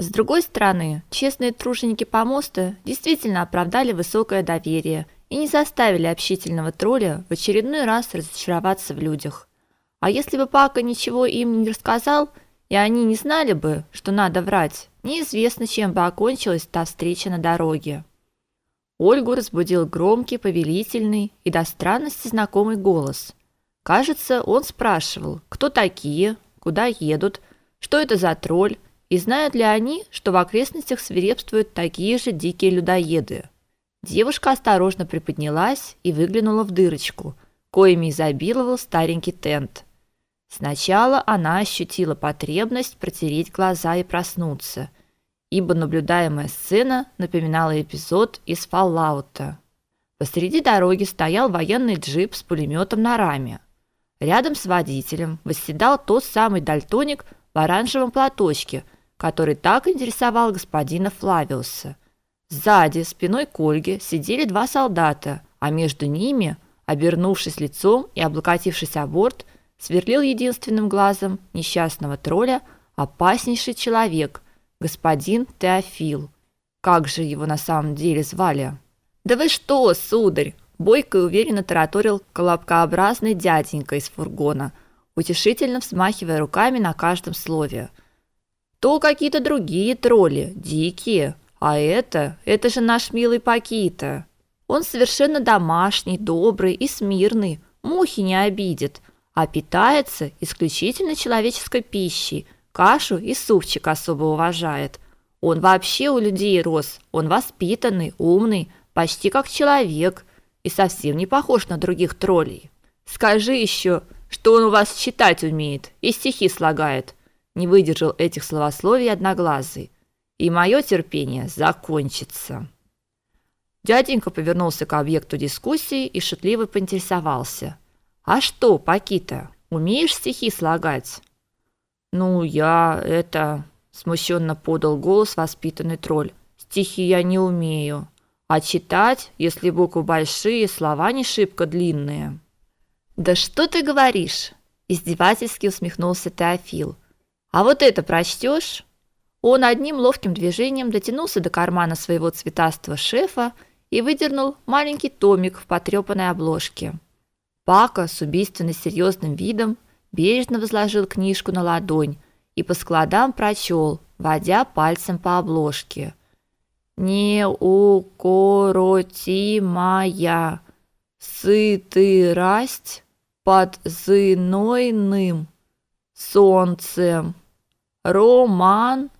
С другой стороны, честные труженики помоста действительно оправдали высокое доверие и не заставили общительного тролля в очередной раз разочароваться в людях. А если бы Пака ничего им не рассказал, и они не знали бы, что надо врать, неизвестно, чем бы окончилась та встреча на дороге. Ольгу разбудил громкий, повелительный и до странности знакомый голос. Кажется, он спрашивал, кто такие, куда едут, что это за тролль, и знают ли они, что в окрестностях свирепствуют такие же дикие людоеды. Девушка осторожно приподнялась и выглянула в дырочку, коими изобиловал старенький тент. Сначала она ощутила потребность протереть глаза и проснуться, ибо наблюдаемая сцена напоминала эпизод из Fallout. Посреди дороги стоял военный джип с пулеметом на раме. Рядом с водителем восседал тот самый дальтоник в оранжевом платочке, который так интересовал господина Флавиуса. Сзади, спиной к Ольге, сидели два солдата, а между ними, обернувшись лицом и облокотившись о борт, сверлил единственным глазом несчастного тролля опаснейший человек, господин Теофил. Как же его на самом деле звали? Да вы что, сударь, бойко и уверенно тараторил колобкообразный дяденька из фургона, утешительно взмахивая руками на каждом слове. То какие-то другие тролли, дикие, а это, это же наш милый Пакита. Он совершенно домашний, добрый и смирный, мухи не обидит а питается исключительно человеческой пищей, кашу и супчик особо уважает. Он вообще у людей рос, он воспитанный, умный, почти как человек и совсем не похож на других троллей. Скажи еще, что он у вас читать умеет и стихи слагает. Не выдержал этих словословий одноглазый. И мое терпение закончится. Дяденька повернулся к объекту дискуссии и шутливо поинтересовался – а что, Пакита, умеешь стихи слагать? Ну, я это смущенно подал голос воспитанный тролль. Стихи я не умею, а читать, если буквы большие, слова не шибко длинные. Да что ты говоришь? издевательски усмехнулся Теофил. А вот это прочтешь? Он одним ловким движением дотянулся до кармана своего цветастого шефа и выдернул маленький томик в потрепанной обложке. Пака с убийственно серьезным видом бережно возложил книжку на ладонь и по складам прочел, водя пальцем по обложке. Неукоротимая сытырасть под знойным солнцем. Роман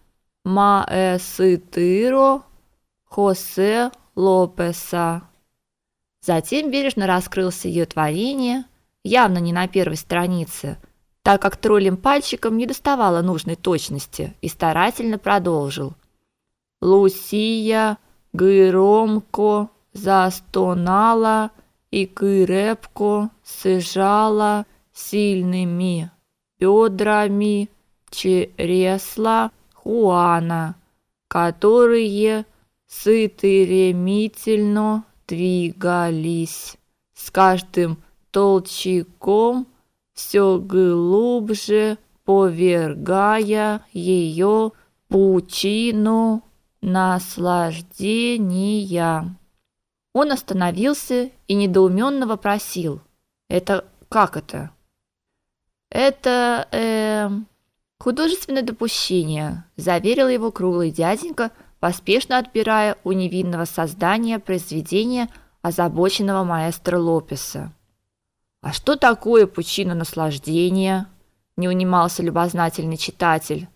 Маэсытыро Хосе Лопеса Затем бережно раскрылся ее творение, явно не на первой странице, так как троллем пальчиком не доставало нужной точности, и старательно продолжил. Лусия громко застонала и крепко сжала сильными бедрами чересла Хуана, которые сытыремительно двигались с каждым толчком все глубже повергая ее пучину наслаждения. Он остановился и недоуменно вопросил: "Это как это?" "Это э художественное допущение", заверил его круглый дяденька поспешно отбирая у невинного создания произведение озабоченного маэстро Лопеса. А что такое пучина наслаждения? Не унимался любознательный читатель.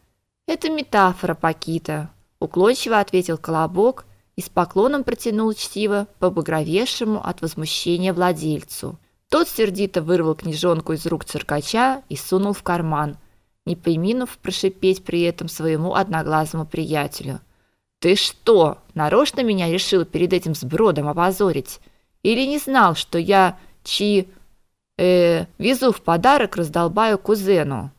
Это метафора Пакита, уклончиво ответил Колобок и с поклоном протянул чтиво побагровевшему от возмущения владельцу. Тот сердито вырвал книжонку из рук циркача и сунул в карман, не преминув прошипеть при этом своему одноглазому приятелю – ты что, нарочно меня решил перед этим сбродом опозорить? Или не знал, что я чи э везу в подарок раздолбаю кузену?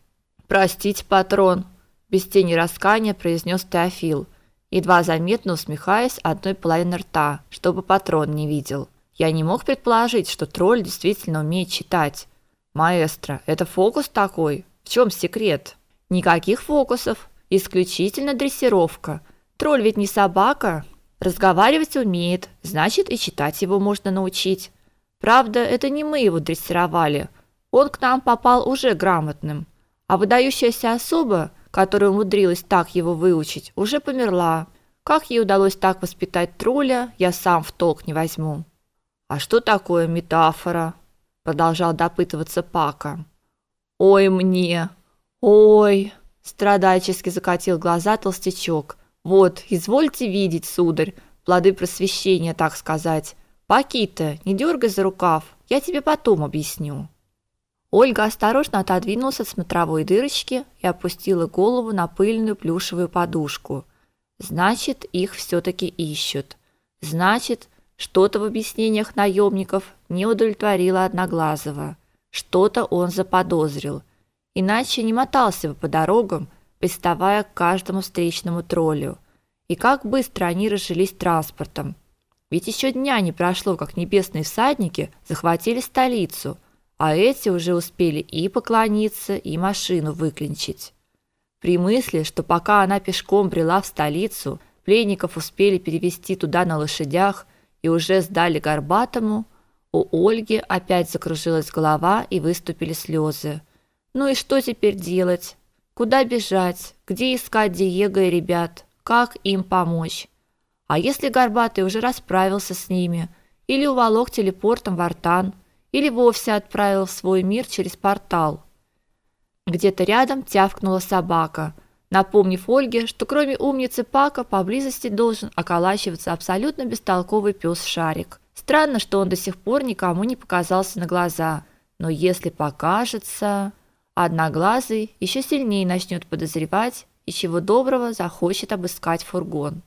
Простите, патрон, без тени раскаяния произнес Теофил, едва заметно усмехаясь одной половиной рта, чтобы патрон не видел. Я не мог предположить, что тролль действительно умеет читать. Маэстро, это фокус такой? В чем секрет? Никаких фокусов, Исключительно дрессировка. Тролль ведь не собака. Разговаривать умеет, значит и читать его можно научить. Правда, это не мы его дрессировали. Он к нам попал уже грамотным. А выдающаяся особа, которая умудрилась так его выучить, уже померла. Как ей удалось так воспитать тролля, я сам в толк не возьму. А что такое метафора? продолжал допытываться Пака. Ой мне. Ой, страдальчески закатил глаза толстячок. Вот, извольте видеть, сударь, плоды просвещения, так сказать. Пакита, не дергай за рукав, я тебе потом объясню. Ольга осторожно отодвинулась от смотровой дырочки и опустила голову на пыльную плюшевую подушку. Значит, их все таки ищут. Значит, что-то в объяснениях наемников не удовлетворило Одноглазого. Что-то он заподозрил. Иначе не мотался бы по дорогам, приставая к каждому встречному троллю. И как быстро они разжились транспортом. Ведь еще дня не прошло, как небесные всадники захватили столицу, а эти уже успели и поклониться, и машину выклинчить. При мысли, что пока она пешком брела в столицу, пленников успели перевести туда на лошадях и уже сдали Горбатому, у Ольги опять закружилась голова и выступили слезы. Ну и что теперь делать? Куда бежать? Где искать Диего и ребят? Как им помочь? А если Горбатый уже расправился с ними или уволок телепортом в Артан, или вовсе отправил в свой мир через портал? Где-то рядом тявкнула собака, напомнив Ольге, что кроме умницы Пака поблизости должен околачиваться абсолютно бестолковый пес Шарик. Странно, что он до сих пор никому не показался на глаза, но если покажется, одноглазый еще сильнее начнет подозревать и чего доброго захочет обыскать фургон.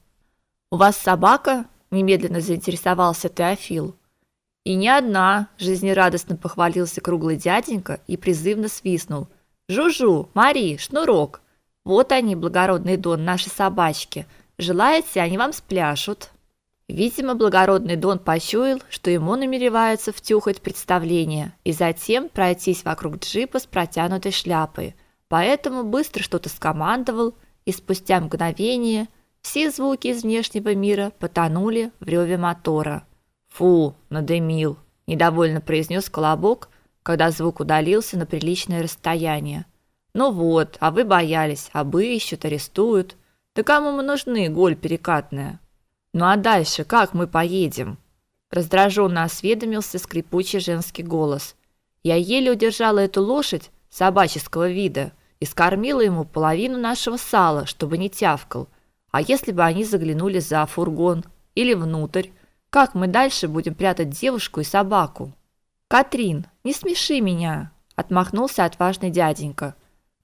У вас собака? немедленно заинтересовался Теофил. И не одна, жизнерадостно похвалился круглый дяденька и призывно свистнул. Жужу, Мари, шнурок. Вот они, благородный дон, наши собачки. Желаете, они вам спляшут. Видимо, благородный Дон почуял, что ему намереваются втюхать представление и затем пройтись вокруг джипа с протянутой шляпой. Поэтому быстро что-то скомандовал, и спустя мгновение все звуки из внешнего мира потонули в реве мотора. "Фу, надымил", недовольно произнес Колобок, когда звук удалился на приличное расстояние. "Ну вот, а вы боялись, а бы ищут, арестуют. Да кому мы нужны, голь перекатная?" Ну а дальше как мы поедем? Раздраженно осведомился скрипучий женский голос. Я еле удержала эту лошадь собаческого вида и скормила ему половину нашего сала, чтобы не тявкал. А если бы они заглянули за фургон или внутрь, как мы дальше будем прятать девушку и собаку? Катрин, не смеши меня, отмахнулся отважный дяденька.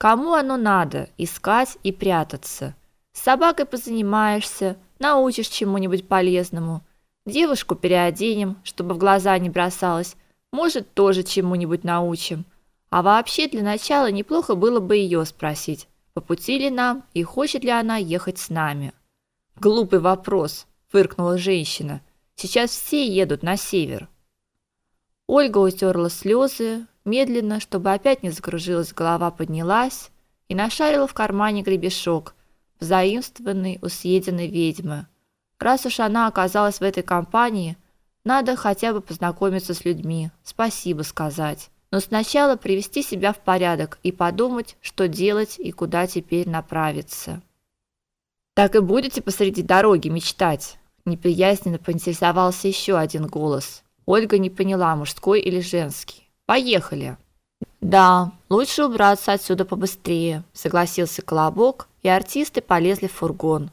Кому оно надо искать и прятаться? С собакой позанимаешься, научишь чему-нибудь полезному. Девушку переоденем, чтобы в глаза не бросалась. Может, тоже чему-нибудь научим. А вообще для начала неплохо было бы ее спросить, по пути ли нам и хочет ли она ехать с нами. Глупый вопрос, фыркнула женщина. Сейчас все едут на север. Ольга утерла слезы, медленно, чтобы опять не закружилась голова, поднялась и нашарила в кармане гребешок – заимствованный у съеденной ведьмы. Раз уж она оказалась в этой компании, надо хотя бы познакомиться с людьми, спасибо сказать. Но сначала привести себя в порядок и подумать, что делать и куда теперь направиться. Так и будете посреди дороги мечтать, неприязненно поинтересовался еще один голос. Ольга не поняла, мужской или женский. Поехали. Да, лучше убраться отсюда побыстрее, согласился Колобок и артисты полезли в фургон.